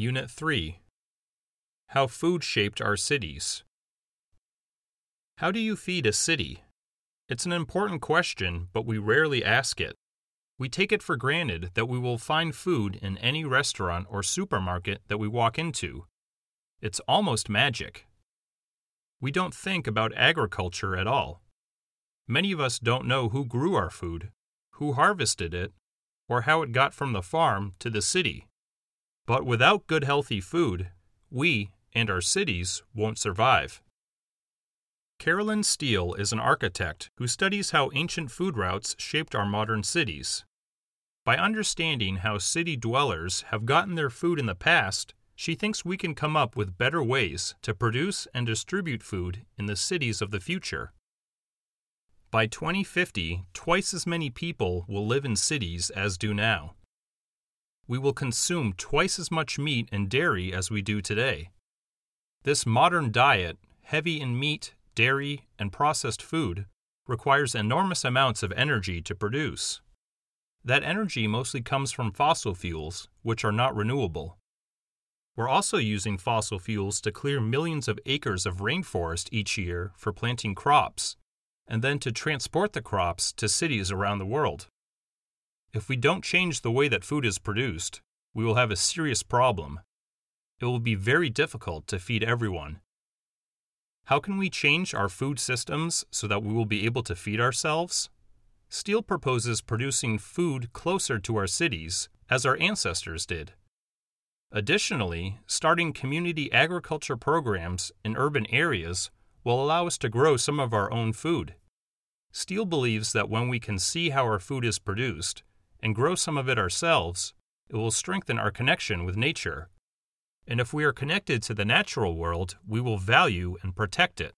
Unit 3 How Food Shaped Our Cities. How do you feed a city? It's an important question, but we rarely ask it. We take it for granted that we will find food in any restaurant or supermarket that we walk into. It's almost magic. We don't think about agriculture at all. Many of us don't know who grew our food, who harvested it, or how it got from the farm to the city. But without good, healthy food, we and our cities won't survive. Carolyn Steel is an architect who studies how ancient food routes shaped our modern cities. By understanding how city dwellers have gotten their food in the past, she thinks we can come up with better ways to produce and distribute food in the cities of the future. By 2050, twice as many people will live in cities as do now. We will consume twice as much meat and dairy as we do today. This modern diet, heavy in meat, dairy, and processed food, requires enormous amounts of energy to produce. That energy mostly comes from fossil fuels, which are not renewable. We're also using fossil fuels to clear millions of acres of rainforest each year for planting crops, and then to transport the crops to cities around the world. If we don't change the way that food is produced, we will have a serious problem. It will be very difficult to feed everyone. How can we change our food systems so that we will be able to feed ourselves? Steel proposes producing food closer to our cities, as our ancestors did. Additionally, starting community agriculture programs in urban areas will allow us to grow some of our own food. Steel believes that when we can see how our food is produced and grow some of it ourselves, it will strengthen our connection with nature. And if we are connected to the natural world, we will value and protect it.